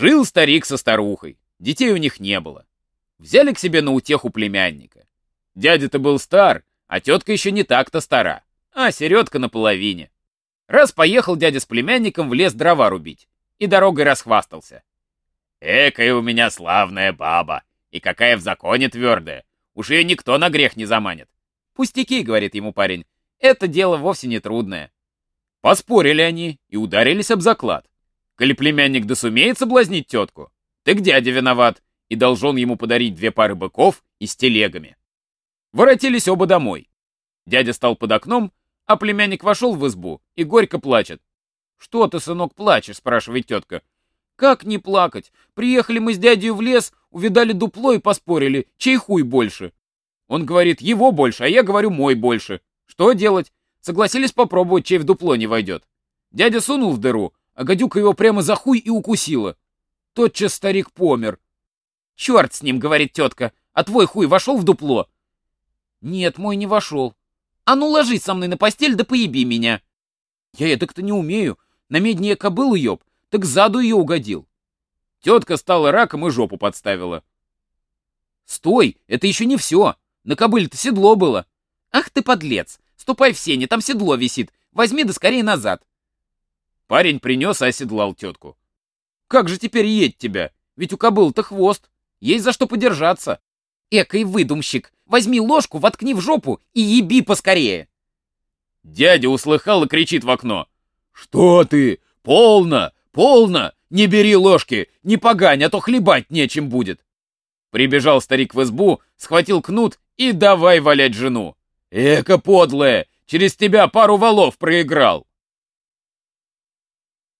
Жил старик со старухой, детей у них не было. Взяли к себе на утеху племянника. Дядя-то был стар, а тетка еще не так-то стара, а середка наполовине. Раз поехал дядя с племянником в лес дрова рубить, и дорогой расхвастался. «Экая у меня славная баба, и какая в законе твердая, уж ее никто на грех не заманит». «Пустяки», — говорит ему парень, — «это дело вовсе не трудное». Поспорили они и ударились об заклад. Коли племянник да сумеет соблазнить тетку, так дядя виноват и должен ему подарить две пары быков и с телегами. Воротились оба домой. Дядя стал под окном, а племянник вошел в избу и горько плачет. «Что ты, сынок, плачешь?» — спрашивает тетка. «Как не плакать? Приехали мы с дядей в лес, увидали дупло и поспорили, чей хуй больше?» Он говорит, его больше, а я говорю, мой больше. Что делать? Согласились попробовать, чей в дупло не войдет. Дядя сунул в дыру, а гадюка его прямо за хуй и укусила. Тотчас старик помер. «Черт с ним», — говорит тетка, — «а твой хуй вошел в дупло?» «Нет, мой не вошел». «А ну ложись со мной на постель да поеби меня». «Я эдак-то не умею. На медне кобылу ёб, так заду ее угодил». Тетка стала раком и жопу подставила. «Стой, это еще не все. На кобыле-то седло было». «Ах ты подлец! Ступай в сене, там седло висит. Возьми да скорее назад». Парень принес и оседлал тетку. «Как же теперь едь тебя? Ведь у кобыл-то хвост. Есть за что подержаться». «Экой выдумщик! Возьми ложку, воткни в жопу и еби поскорее!» Дядя услыхал и кричит в окно. «Что ты? Полно! Полно! Не бери ложки! Не погань, а то хлебать нечем будет!» Прибежал старик в избу, схватил кнут и давай валять жену. «Эка подлая! Через тебя пару валов проиграл!»